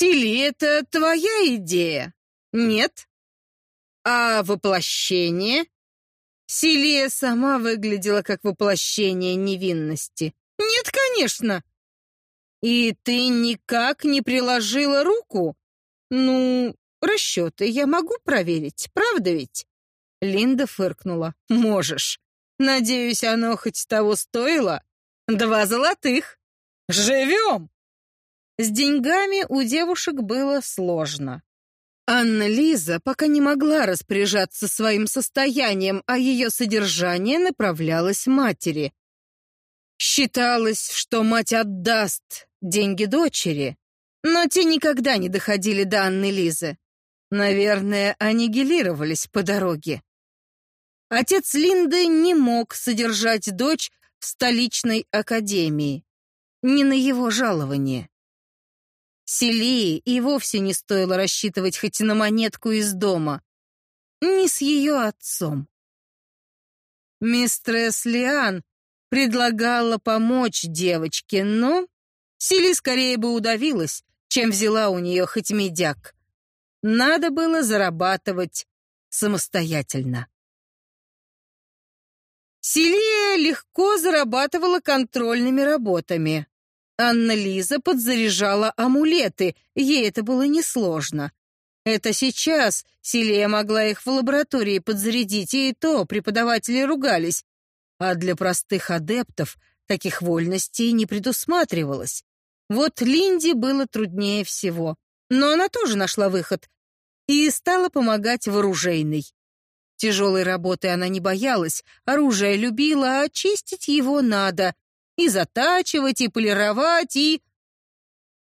Сили, это твоя идея? Нет? А воплощение? Силия сама выглядела как воплощение невинности. Нет, конечно. И ты никак не приложила руку? Ну, расчеты я могу проверить, правда ведь? Линда фыркнула. Можешь. Надеюсь, оно хоть того стоило? Два золотых. Живем! С деньгами у девушек было сложно. Анна-Лиза пока не могла распоряжаться своим состоянием, а ее содержание направлялось матери. Считалось, что мать отдаст деньги дочери, но те никогда не доходили до Анны-Лизы. Наверное, аннигилировались по дороге. Отец Линды не мог содержать дочь в столичной академии. Не на его жалование. Селии и вовсе не стоило рассчитывать хоть на монетку из дома. Не с ее отцом. Мистресс Лиан предлагала помочь девочке, но Сели скорее бы удавилась, чем взяла у нее хоть медяк. Надо было зарабатывать самостоятельно. Селия легко зарабатывала контрольными работами. Анна-Лиза подзаряжала амулеты, ей это было несложно. Это сейчас Селия могла их в лаборатории подзарядить, и то преподаватели ругались. А для простых адептов таких вольностей не предусматривалось. Вот Линде было труднее всего. Но она тоже нашла выход и стала помогать в. Тяжелой работы она не боялась, оружие любила, а чистить его надо. И затачивать, и полировать, и...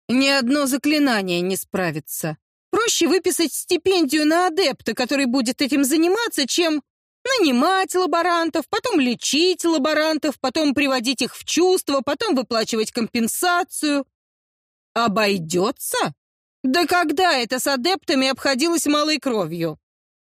Ни одно заклинание не справится. Проще выписать стипендию на адепта, который будет этим заниматься, чем нанимать лаборантов, потом лечить лаборантов, потом приводить их в чувство, потом выплачивать компенсацию. Обойдется? Да когда это с адептами обходилось малой кровью?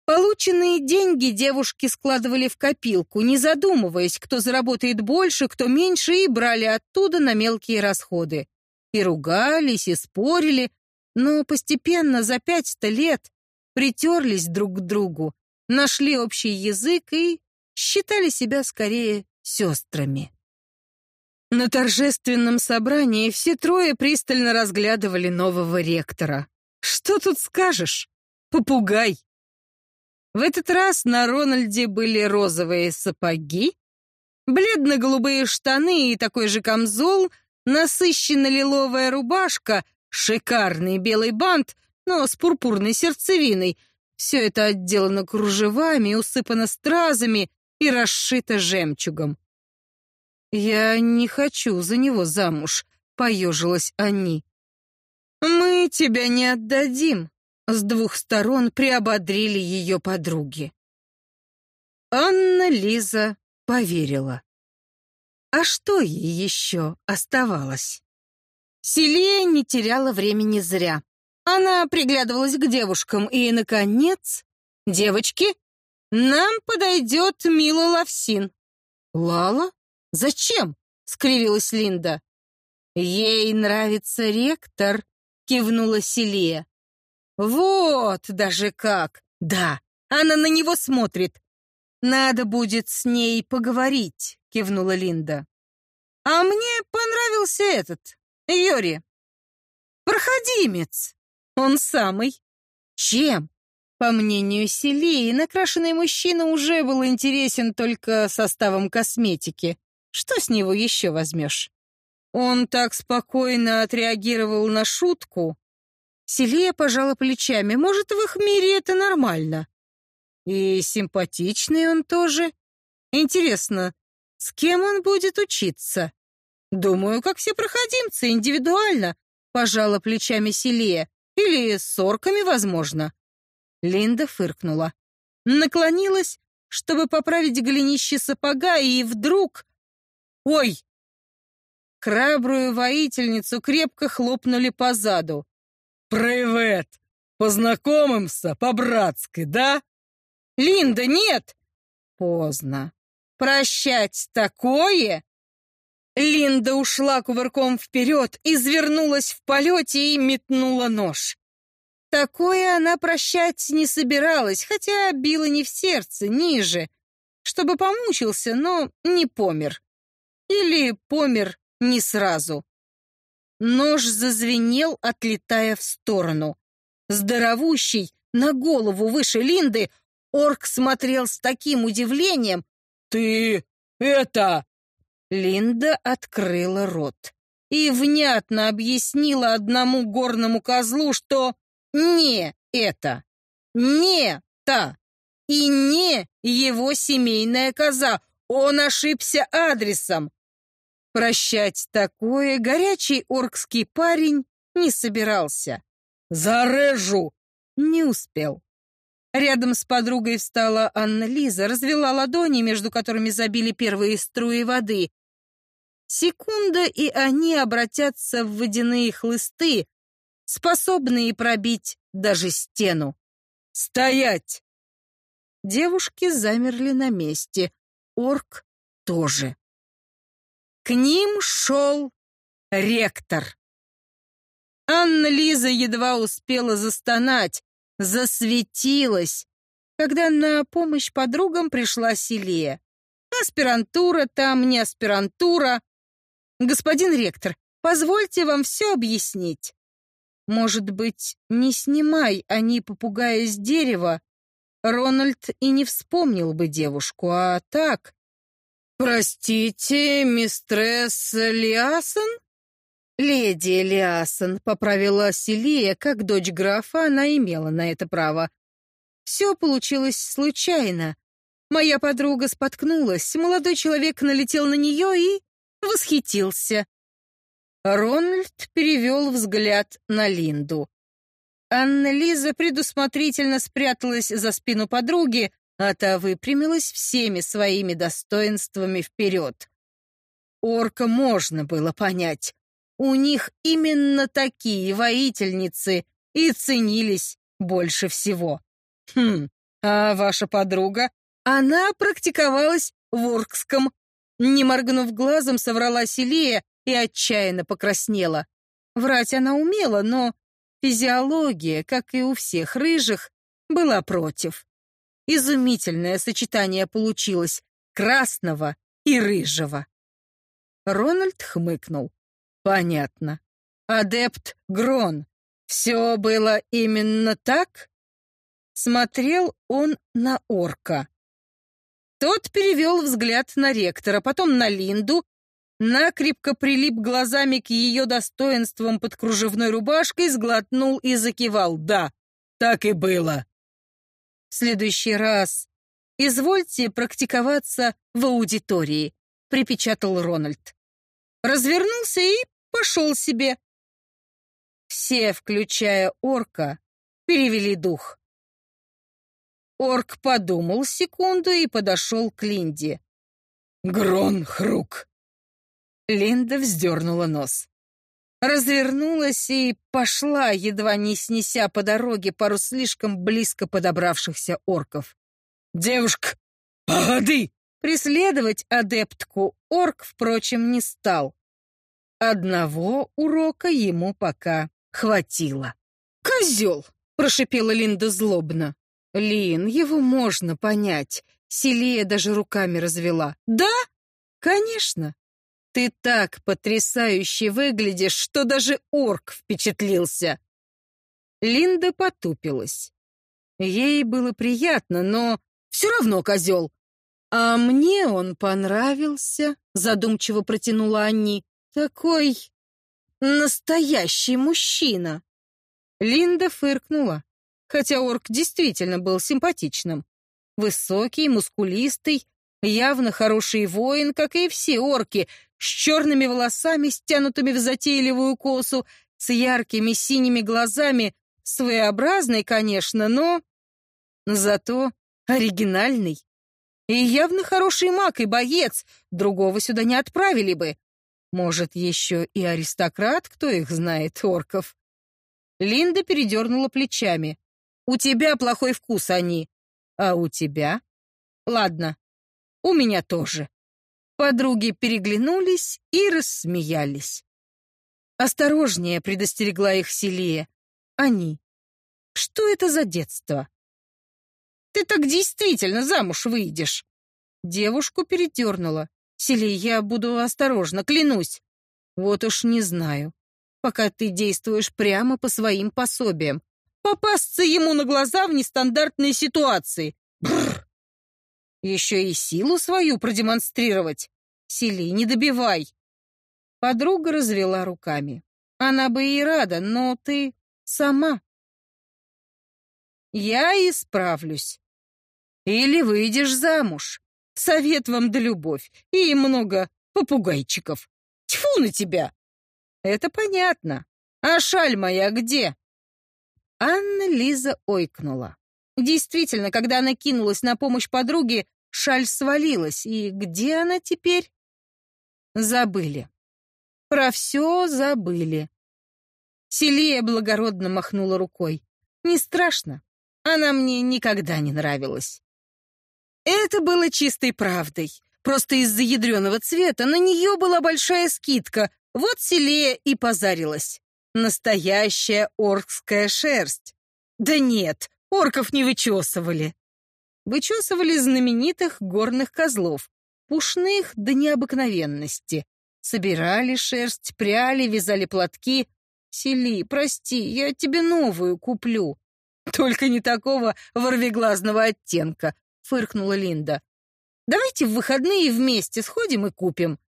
Полученные деньги девушки складывали в копилку, не задумываясь, кто заработает больше, кто меньше, и брали оттуда на мелкие расходы. И ругались, и спорили, но постепенно за пять-то лет притерлись друг к другу, нашли общий язык и считали себя скорее сестрами. На торжественном собрании все трое пристально разглядывали нового ректора. Что тут скажешь? Попугай. В этот раз на Рональде были розовые сапоги, бледно-голубые штаны и такой же камзол, насыщенно-лиловая рубашка, шикарный белый бант, но с пурпурной сердцевиной. Все это отделано кружевами, усыпано стразами и расшито жемчугом. «Я не хочу за него замуж», — поежилась они. «Мы тебя не отдадим», с двух сторон приободрили ее подруги. Анна Лиза поверила. А что ей еще оставалось? Селия не теряла времени зря. Она приглядывалась к девушкам и, наконец, девочки, нам подойдет Мила Лавсин. Лала? Зачем? скривилась Линда. Ей нравится ректор, кивнула Селия. Вот даже как! Да, она на него смотрит. Надо будет с ней поговорить, кивнула Линда. А мне понравился этот, Йори. Проходимец. Он самый. Чем? По мнению Селии, накрашенный мужчина уже был интересен только составом косметики. Что с него еще возьмешь? Он так спокойно отреагировал на шутку, Селия пожала плечами. Может, в их мире это нормально. И симпатичный он тоже. Интересно, с кем он будет учиться? Думаю, как все проходимцы, индивидуально. Пожала плечами Селия. Или с орками, возможно. Линда фыркнула. Наклонилась, чтобы поправить голенище сапога, и вдруг... Ой! Храбрую воительницу крепко хлопнули по заду. «Привет! Познакомимся по-братски, да?» «Линда, нет!» «Поздно. Прощать такое?» Линда ушла кувырком вперед, извернулась в полете и метнула нож. Такое она прощать не собиралась, хотя била не в сердце, ниже, чтобы помучился, но не помер. Или помер не сразу. Нож зазвенел, отлетая в сторону. Здоровущий, на голову выше Линды, орк смотрел с таким удивлением. «Ты это...» Линда открыла рот и внятно объяснила одному горному козлу, что не это, не та и не его семейная коза. Он ошибся адресом. Прощать такое горячий оркский парень не собирался. «Зарежу!» Не успел. Рядом с подругой встала Анна-Лиза, развела ладони, между которыми забили первые струи воды. Секунда, и они обратятся в водяные хлысты, способные пробить даже стену. «Стоять!» Девушки замерли на месте. Орк тоже. К ним шел ректор. Анна-Лиза едва успела застонать, засветилась, когда на помощь подругам пришла Селия. Аспирантура там, не аспирантура. Господин ректор, позвольте вам все объяснить. Может быть, не снимай они попугая с дерева, Рональд и не вспомнил бы девушку, а так... «Простите, мистресс Лиасон?» «Леди Лиасон», — поправила Селия, как дочь графа, она имела на это право. «Все получилось случайно. Моя подруга споткнулась, молодой человек налетел на нее и восхитился. Рональд перевел взгляд на Линду. Анна-Лиза предусмотрительно спряталась за спину подруги, а та выпрямилась всеми своими достоинствами вперед. Орка можно было понять. У них именно такие воительницы и ценились больше всего. Хм, а ваша подруга? Она практиковалась в Оркском. Не моргнув глазом, соврала Селия и отчаянно покраснела. Врать она умела, но физиология, как и у всех рыжих, была против. Изумительное сочетание получилось красного и рыжего. Рональд хмыкнул. Понятно. Адепт Грон. Все было именно так? Смотрел он на орка. Тот перевел взгляд на ректора, потом на Линду, накрепко прилип глазами к ее достоинствам под кружевной рубашкой, сглотнул и закивал. «Да, так и было». «В следующий раз извольте практиковаться в аудитории», — припечатал Рональд. Развернулся и пошел себе. Все, включая орка, перевели дух. Орк подумал секунду и подошел к Линде. «Грон Хрук», Линда вздернула нос. Развернулась и пошла, едва не снеся по дороге пару слишком близко подобравшихся орков. «Девушка, погоди!» Преследовать адептку орк, впрочем, не стал. Одного урока ему пока хватило. «Козел!» — прошипела Линда злобно. «Лин, его можно понять». Селия даже руками развела. «Да? Конечно. Ты так потрясающе выглядишь, что даже орк впечатлился. Линда потупилась. Ей было приятно, но все равно козел. А мне он понравился, задумчиво протянула Анни. Такой настоящий мужчина. Линда фыркнула, хотя орк действительно был симпатичным. Высокий, мускулистый, явно хороший воин, как и все орки, с черными волосами, стянутыми в затейливую косу, с яркими синими глазами, своеобразный, конечно, но... Зато оригинальный. И явно хороший маг и боец, другого сюда не отправили бы. Может, еще и аристократ, кто их знает, орков. Линда передернула плечами. «У тебя плохой вкус, они. А у тебя? Ладно, у меня тоже. Подруги переглянулись и рассмеялись. «Осторожнее», — предостерегла их Селия. «Они. Что это за детство?» «Ты так действительно замуж выйдешь!» Девушку передернула. «Селия, я буду осторожна, клянусь». «Вот уж не знаю. Пока ты действуешь прямо по своим пособиям. Попасться ему на глаза в нестандартной ситуации. Бррр. Еще и силу свою продемонстрировать. Сели, не добивай. Подруга развела руками. Она бы и рада, но ты сама. Я исправлюсь. Или выйдешь замуж. Совет вам да любовь. И много попугайчиков. Тьфу на тебя! Это понятно. А шаль моя где? Анна Лиза ойкнула. Действительно, когда она кинулась на помощь подруге, шаль свалилась. И где она теперь? Забыли. Про все забыли. Селия благородно махнула рукой. Не страшно. Она мне никогда не нравилась. Это было чистой правдой. Просто из-за ядреного цвета на нее была большая скидка. Вот Селия и позарилась. Настоящая оркская шерсть. Да нет, орков не вычесывали. Вычесывали знаменитых горных козлов, пушных до необыкновенности. Собирали шерсть, пряли, вязали платки. Сели, прости, я тебе новую куплю. Только не такого ворвиглазного оттенка, фыркнула Линда. Давайте в выходные вместе сходим и купим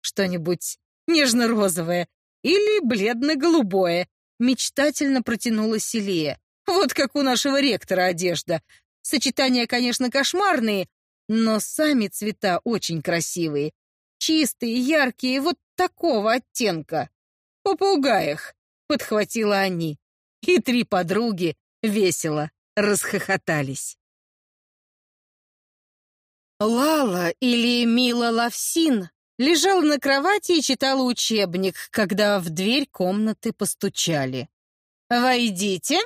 что-нибудь нежно-розовое или бледно-голубое, мечтательно протянула Селия. Вот как у нашего ректора одежда. Сочетания, конечно, кошмарные, но сами цвета очень красивые. Чистые, яркие, вот такого оттенка. «Попугаях», — подхватила они. И три подруги весело расхохотались. Лала или Мила Лавсин лежала на кровати и читала учебник, когда в дверь комнаты постучали. «Войдите!»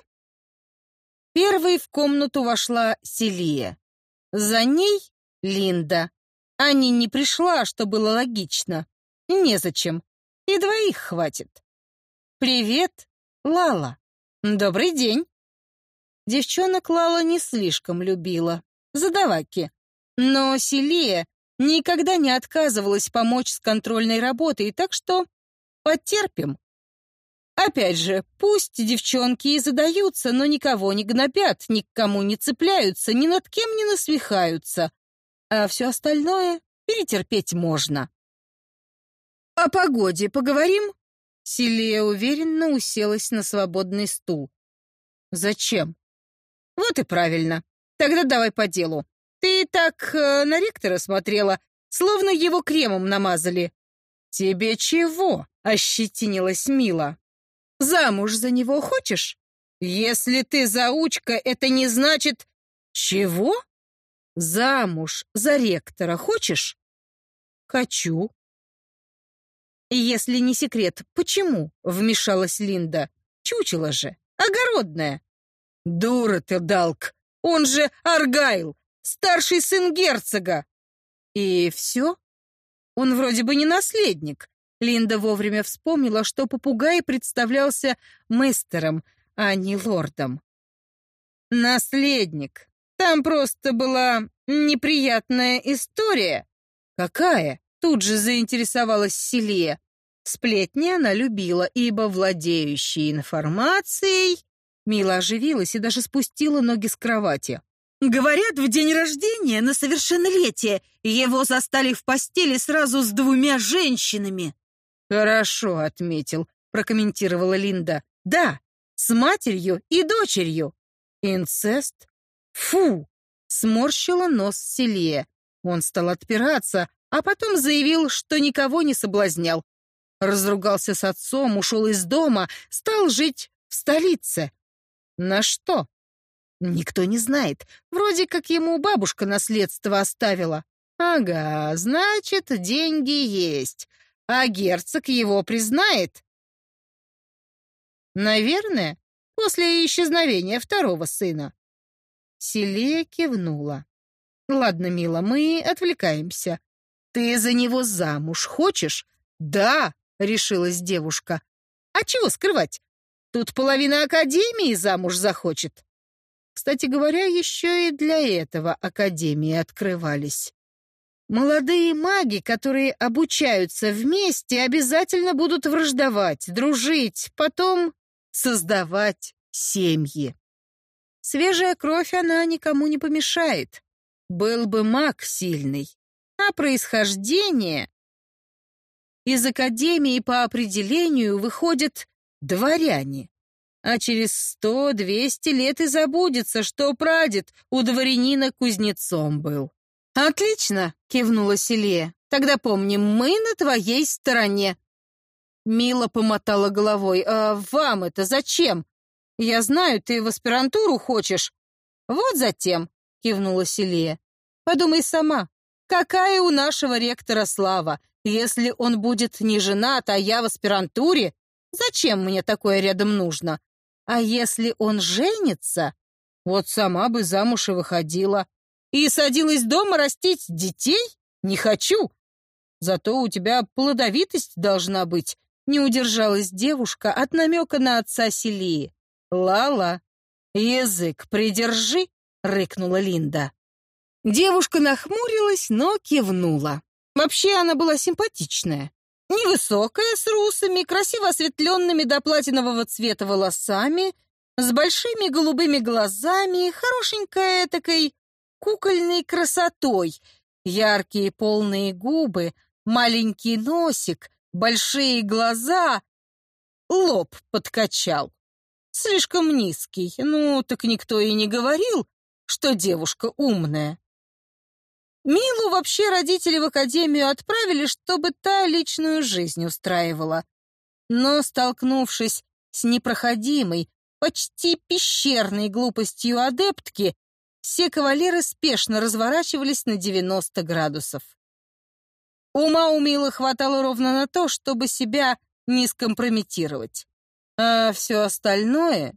Первой в комнату вошла Селия. За ней Линда. Ани не пришла, что было логично. Незачем. И двоих хватит. «Привет, Лала. Добрый день». Девчонок Лала не слишком любила. Задаваки. Но Селия никогда не отказывалась помочь с контрольной работой, так что потерпим. Опять же, пусть девчонки и задаются, но никого не гнобят, ни к кому не цепляются, ни над кем не насмехаются. А все остальное перетерпеть можно. «О погоде поговорим?» Селия уверенно уселась на свободный стул. «Зачем?» «Вот и правильно. Тогда давай по делу. Ты так э, на ректора смотрела, словно его кремом намазали. Тебе чего? ощетинилась Мила. Замуж за него хочешь? Если ты заучка, это не значит... Чего? Замуж за ректора хочешь? Хочу. Если не секрет, почему? Вмешалась Линда. Чучело же, огородная. Дура ты, Далк. Он же Аргайл, старший сын герцога. И все? Он вроде бы не наследник. Линда вовремя вспомнила, что попугай представлялся мастером, а не лордом. Наследник. Там просто была неприятная история. Какая? Тут же заинтересовалась Селия. Сплетни она любила, ибо владеющий информацией... Мила оживилась и даже спустила ноги с кровати. Говорят, в день рождения на совершеннолетие его застали в постели сразу с двумя женщинами. Хорошо отметил, прокомментировала Линда. Да, с матерью и дочерью. Инцест? Фу! Сморщила нос Селия. Он стал отпираться, а потом заявил, что никого не соблазнял. Разругался с отцом, ушел из дома, стал жить в столице. На что? Никто не знает. Вроде как ему бабушка наследство оставила. Ага, значит, деньги есть. А герцог его признает? Наверное, после исчезновения второго сына. Селия кивнула. Ладно, мила, мы отвлекаемся. Ты за него замуж хочешь? Да, решилась девушка. А чего скрывать? Тут половина академии замуж захочет. Кстати говоря, еще и для этого академии открывались. Молодые маги, которые обучаются вместе, обязательно будут враждовать, дружить, потом создавать семьи. Свежая кровь она никому не помешает. Был бы маг сильный. А происхождение... Из академии по определению выходят дворяне. А через сто-двести лет и забудется, что прадед у дворянина кузнецом был. «Отлично!» — кивнула Селия. «Тогда помним, мы на твоей стороне». Мила помотала головой. «А вам это зачем? Я знаю, ты в аспирантуру хочешь». «Вот затем», — кивнула Селия. «Подумай сама, какая у нашего ректора слава? Если он будет не женат, а я в аспирантуре, зачем мне такое рядом нужно? А если он женится, вот сама бы замуж и выходила. И садилась дома растить детей? Не хочу. Зато у тебя плодовитость должна быть. Не удержалась девушка от намека на отца Селии. «Лала, язык придержи!» — рыкнула Линда. Девушка нахмурилась, но кивнула. Вообще она была симпатичная. Невысокая, с русами, красиво осветленными до платинового цвета волосами, с большими голубыми глазами, хорошенькая такой кукольной красотой. Яркие полные губы, маленький носик, большие глаза. Лоб подкачал. Слишком низкий. Ну, так никто и не говорил, что девушка умная. Милу вообще родители в академию отправили, чтобы та личную жизнь устраивала. Но, столкнувшись с непроходимой, почти пещерной глупостью адептки, все кавалеры спешно разворачивались на 90 градусов. Ума у Милы хватало ровно на то, чтобы себя не скомпрометировать. А все остальное...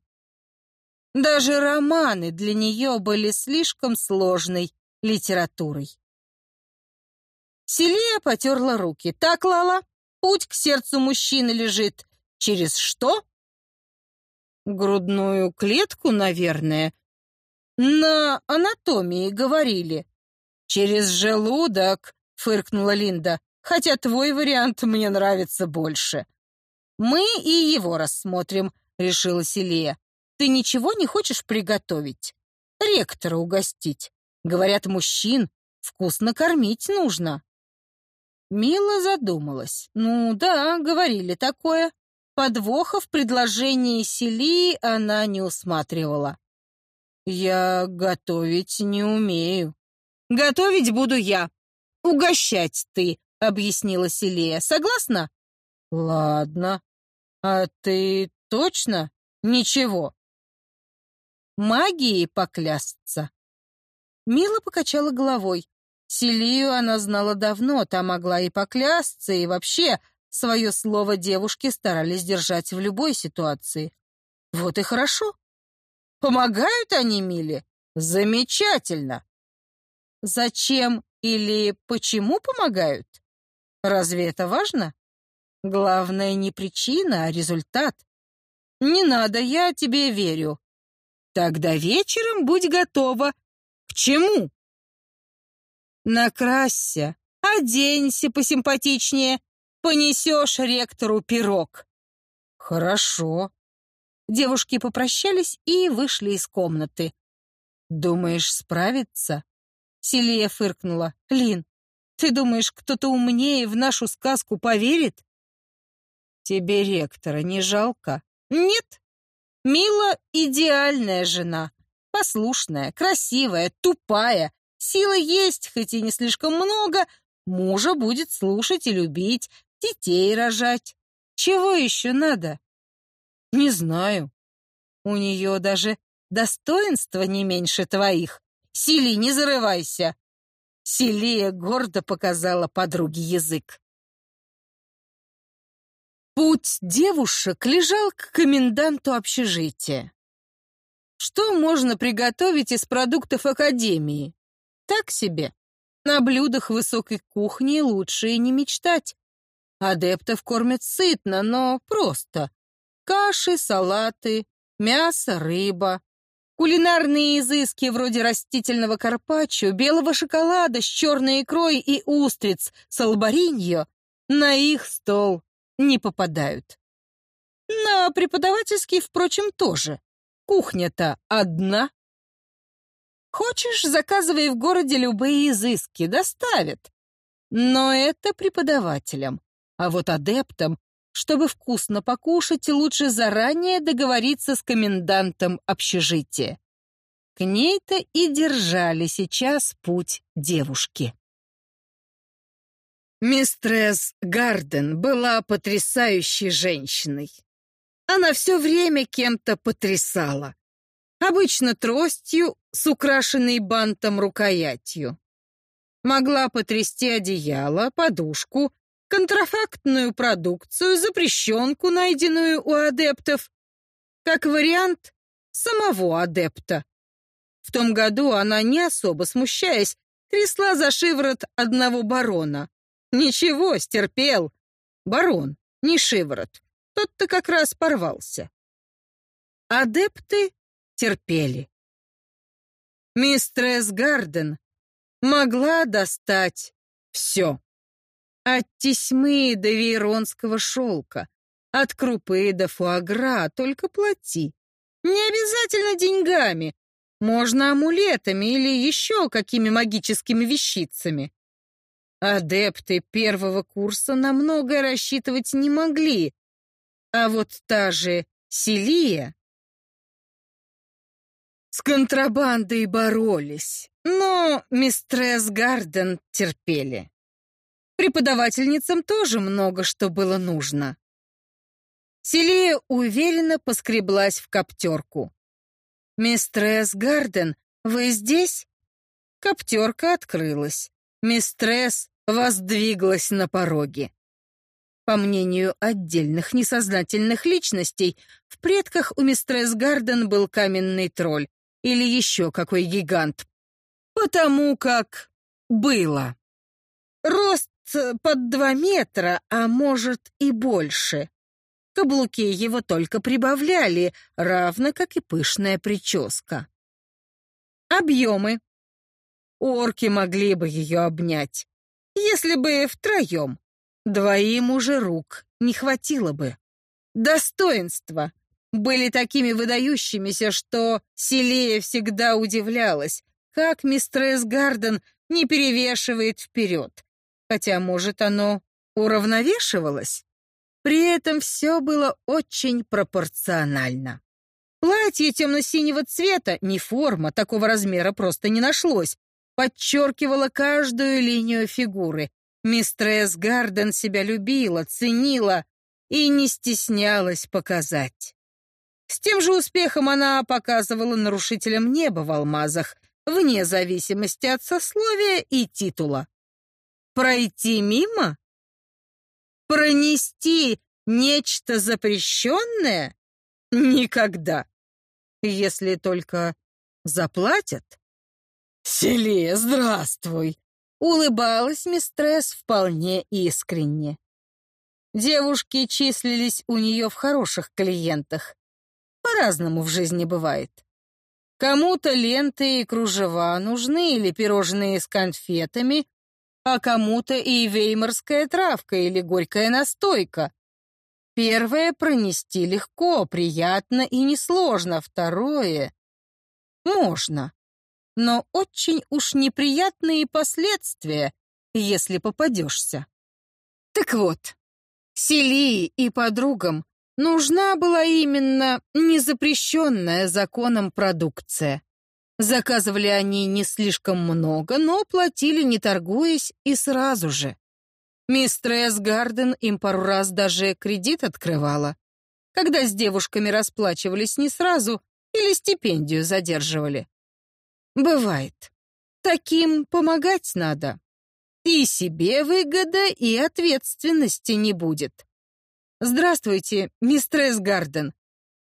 Даже романы для нее были слишком сложной литературой. Селия потерла руки. «Так, Лала, путь к сердцу мужчины лежит. Через что?» «Грудную клетку, наверное», на анатомии говорили. Через желудок, фыркнула Линда. Хотя твой вариант мне нравится больше. Мы и его рассмотрим, решила Селия. Ты ничего не хочешь приготовить? Ректора угостить. Говорят, мужчин вкусно кормить нужно. Мила задумалась. Ну да, говорили такое. Подвоха в предложении Селии она не усматривала. «Я готовить не умею». «Готовить буду я. Угощать ты», — объяснила Селия. «Согласна?» «Ладно. А ты точно ничего?» «Магией поклясться». Мила покачала головой. Селию она знала давно, та могла и поклясться, и вообще свое слово девушки старались держать в любой ситуации. Вот и хорошо. Помогают они Миле? Замечательно. Зачем или почему помогают? Разве это важно? Главное не причина, а результат. Не надо, я тебе верю. Тогда вечером будь готова. К чему? Накрасься, оденься посимпатичнее, понесешь ректору пирог. Хорошо. Девушки попрощались и вышли из комнаты. «Думаешь, справится?» Селия фыркнула. «Лин, ты думаешь, кто-то умнее в нашу сказку поверит?» «Тебе ректора не жалко?» «Нет. Мила — идеальная жена. Послушная, красивая, тупая. Силы есть, хоть и не слишком много. Мужа будет слушать и любить, детей рожать. Чего еще надо?» Не знаю. У нее даже достоинства не меньше твоих. Сили, не зарывайся. Селия гордо показала подруге язык. Путь девушек лежал к коменданту общежития. Что можно приготовить из продуктов академии? Так себе. На блюдах высокой кухни лучше и не мечтать. Адептов кормят сытно, но просто. Каши, салаты, мясо, рыба. Кулинарные изыски вроде растительного карпаччо, белого шоколада с черной икрой и устриц с албариньо на их стол не попадают. На преподавательский, впрочем, тоже. Кухня-то одна. Хочешь, заказывай в городе любые изыски, доставят. Но это преподавателям. А вот адептам, чтобы вкусно покушать, лучше заранее договориться с комендантом общежития. К ней-то и держали сейчас путь девушки. Мистресс Гарден была потрясающей женщиной. Она все время кем-то потрясала. Обычно тростью с украшенной бантом рукоятью. Могла потрясти одеяло, подушку, контрафактную продукцию, запрещенку, найденную у адептов. Как вариант, самого адепта. В том году она, не особо смущаясь, трясла за шиворот одного барона. Ничего, стерпел. Барон, не шиворот. Тот-то как раз порвался. Адепты терпели. Мистресс Гарден могла достать все. От тесьмы до вейронского шелка, от крупы до фуагра, только плати. Не обязательно деньгами, можно амулетами или еще какими магическими вещицами. Адепты первого курса на многое рассчитывать не могли, а вот та же Селия с контрабандой боролись, но мистресс Гарден терпели. Преподавательницам тоже много что было нужно. Селия уверенно поскреблась в коптерку. «Мистресс Гарден, вы здесь?» Коптерка открылась. Мистресс воздвиглась на пороге. По мнению отдельных несознательных личностей, в предках у мистресс Гарден был каменный тролль или еще какой гигант. Потому как было. Рост под два метра, а может и больше. Каблуки его только прибавляли, равно как и пышная прическа. Объемы. Орки могли бы ее обнять, если бы втроем. Двоим уже рук не хватило бы. Достоинства были такими выдающимися, что Селея всегда удивлялась, как мистерс Гарден не перевешивает вперед. Хотя, может, оно уравновешивалось? При этом все было очень пропорционально. Платье темно-синего цвета, не форма, такого размера просто не нашлось, подчеркивало каждую линию фигуры, Мистресс Гарден себя любила, ценила и не стеснялась показать. С тем же успехом она показывала нарушителям неба в алмазах, вне зависимости от сословия и титула. Пройти мимо? Пронести нечто запрещенное? Никогда. Если только заплатят. «Селия, здравствуй!» Улыбалась мистресс вполне искренне. Девушки числились у нее в хороших клиентах. По-разному в жизни бывает. Кому-то ленты и кружева нужны или пирожные с конфетами, а кому-то и веймарская травка или горькая настойка. Первое пронести легко, приятно и несложно, второе — можно но очень уж неприятные последствия, если попадешься. Так вот, Селии и подругам нужна была именно незапрещенная законом продукция. Заказывали они не слишком много, но платили, не торгуясь, и сразу же. Мистресс Гарден им пару раз даже кредит открывала, когда с девушками расплачивались не сразу или стипендию задерживали. Бывает. Таким помогать надо. И себе выгода, и ответственности не будет. Здравствуйте, мистерс Гарден.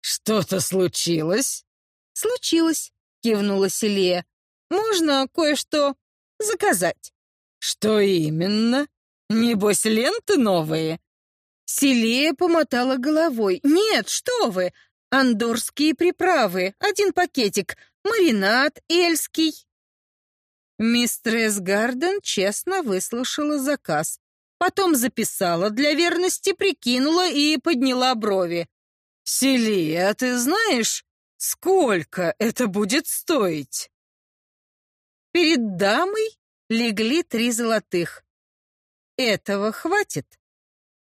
Что-то случилось? Случилось, кивнула Селия. Можно кое-что заказать. Что именно? Небось, ленты новые? Селия помотала головой. «Нет, что вы! Андорские приправы, один пакетик, маринад эльский». Мистресс Гарден честно выслушала заказ. Потом записала для верности, прикинула и подняла брови. «Селия, а ты знаешь, сколько это будет стоить?» Перед дамой легли три золотых. «Этого хватит?»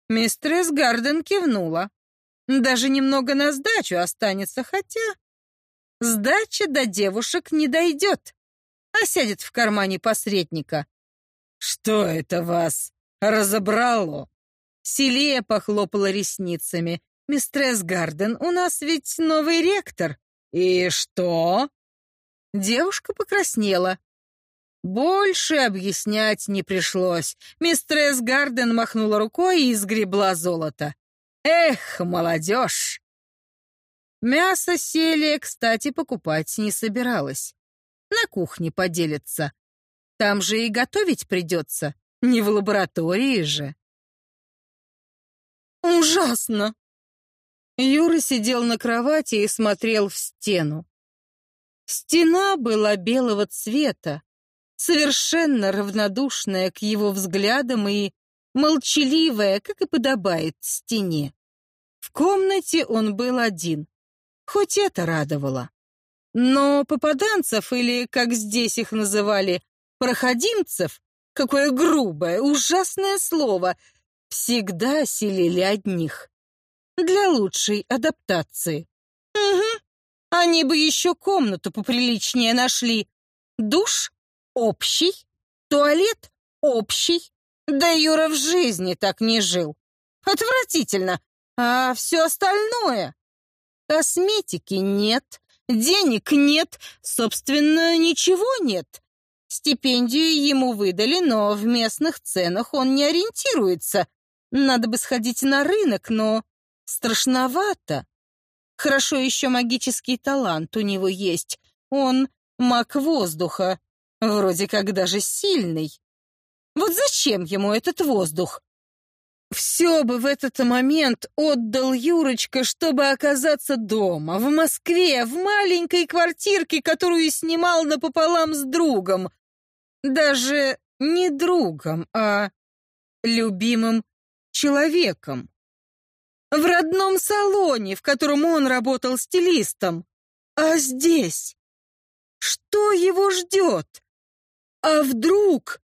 Мистресс Гарден кивнула. Даже немного на сдачу останется, хотя... Сдача до девушек не дойдет, а сядет в кармане посредника. «Что это вас разобрало?» Селия похлопала ресницами. «Мистресс Гарден, у нас ведь новый ректор». «И что?» Девушка покраснела. Больше объяснять не пришлось. Мистресс Гарден махнула рукой и изгребла золото. Эх, молодежь! Мясо Селия, кстати, покупать не собиралась. На кухне поделится. Там же и готовить придется, не в лаборатории же. Ужасно! Юра сидел на кровати и смотрел в стену. Стена была белого цвета, совершенно равнодушная к его взглядам и молчаливая, как и подобает стене. В комнате он был один, хоть это радовало. Но попаданцев, или, как здесь их называли, проходимцев, какое грубое, ужасное слово, всегда селили одних. Для лучшей адаптации. Угу. Они бы еще комнату поприличнее нашли. Душ общий, туалет общий. Да Юра в жизни так не жил. Отвратительно. А все остальное? Косметики нет, денег нет, собственно, ничего нет. Стипендию ему выдали, но в местных ценах он не ориентируется. Надо бы сходить на рынок, но страшновато. Хорошо еще магический талант у него есть. Он маг воздуха. Вроде как даже сильный. Вот зачем ему этот воздух? Все бы в этот момент отдал Юрочка, чтобы оказаться дома, в Москве, в маленькой квартирке, которую снимал напополам с другом. Даже не другом, а любимым человеком. В родном салоне, в котором он работал стилистом. А здесь? Что его ждет? А вдруг?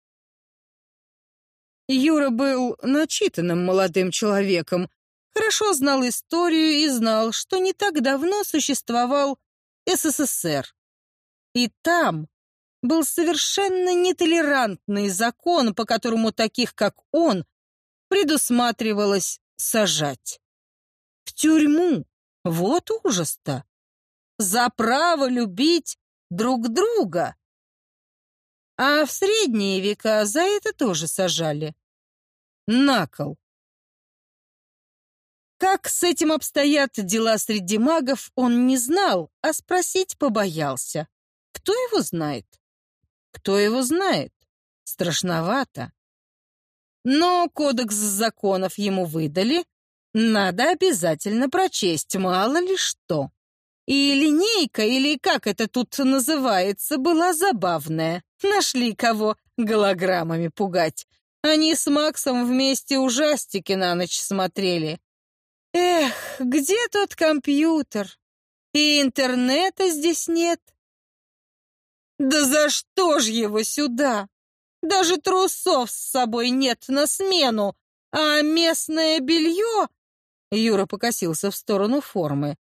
Юра был начитанным молодым человеком, хорошо знал историю и знал, что не так давно существовал СССР. И там был совершенно нетолерантный закон, по которому таких, как он, предусматривалось сажать. В тюрьму. Вот ужас-то. За право любить друг друга. А в средние века за это тоже сажали. На кол. Как с этим обстоят дела среди магов, он не знал, а спросить побоялся. Кто его знает? Кто его знает? Страшновато. Но кодекс законов ему выдали, надо обязательно прочесть, мало ли что. И линейка, или как это тут называется, была забавная. Нашли кого голограммами пугать. Они с Максом вместе ужастики на ночь смотрели. Эх, где тот компьютер? И интернета здесь нет. Да за что ж его сюда? Даже трусов с собой нет на смену, а местное белье... Юра покосился в сторону формы.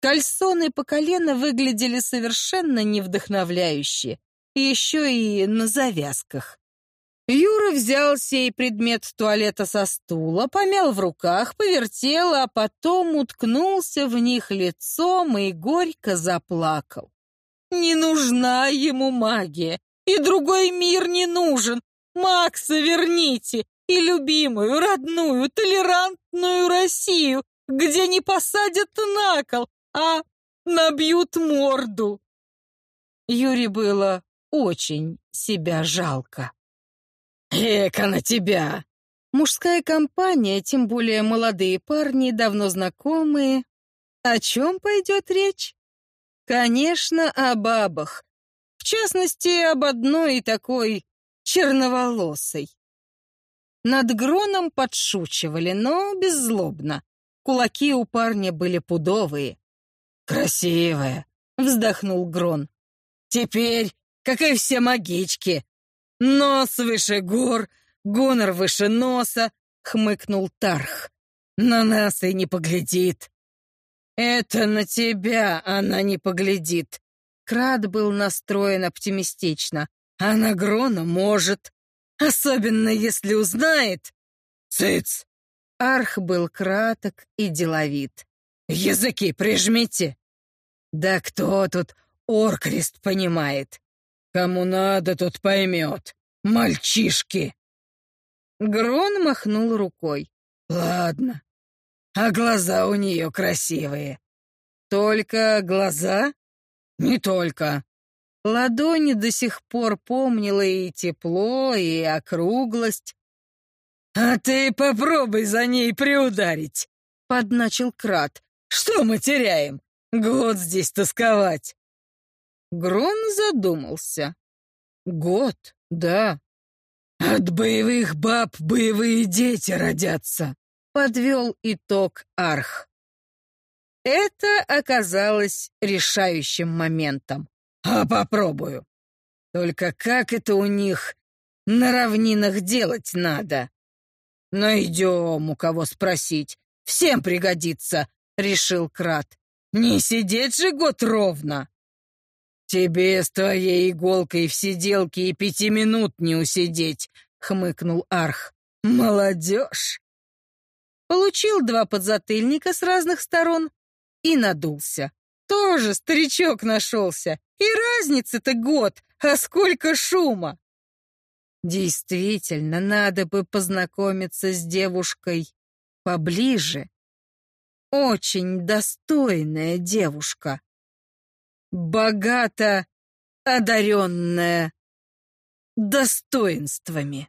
Кальсоны по колено выглядели совершенно невдохновляюще, еще и на завязках. Юра взял сей предмет туалета со стула, помял в руках, повертел, а потом уткнулся в них лицом и горько заплакал. Не нужна ему магия, и другой мир не нужен. Макса верните, и любимую, родную, толерантную Россию, где не посадят на кол, а набьют морду. Юре было очень себя жалко. Эка на тебя!» Мужская компания, тем более молодые парни, давно знакомые. О чем пойдет речь? Конечно, о бабах. В частности, об одной такой черноволосой. Над Гроном подшучивали, но беззлобно. Кулаки у парня были пудовые. «Красивая», — вздохнул Грон. «Теперь, как и все магички, нос выше гор, гонор выше носа», — хмыкнул Тарх. «На нас и не поглядит». «Это на тебя она не поглядит». Крат был настроен оптимистично. «А на Грона может. Особенно если узнает». «Цыц!» Арх был краток и деловит. «Языки прижмите!» «Да кто тут Оркрест понимает? Кому надо, тот поймет. Мальчишки!» Грон махнул рукой. «Ладно. А глаза у нее красивые». «Только глаза?» «Не только». Ладони до сих пор помнила и тепло, и округлость. «А ты попробуй за ней приударить», — подначил Крат. «Что мы теряем? Год здесь тосковать». Грон задумался. «Год, да». «От боевых баб боевые дети родятся», — подвел итог Арх. Это оказалось решающим моментом. «А попробую. Только как это у них на равнинах делать надо?» «Найдем у кого спросить. Всем пригодится», — решил Крат. «Не сидеть же год ровно!» «Тебе с твоей иголкой в сиделке и пяти минут не усидеть», — хмыкнул Арх. «Молодежь!» Получил два подзатыльника с разных сторон и надулся. Тоже старичок нашелся. И разница-то год, а сколько шума! Действительно, надо бы познакомиться с девушкой поближе. Очень достойная девушка. Богато одаренная достоинствами.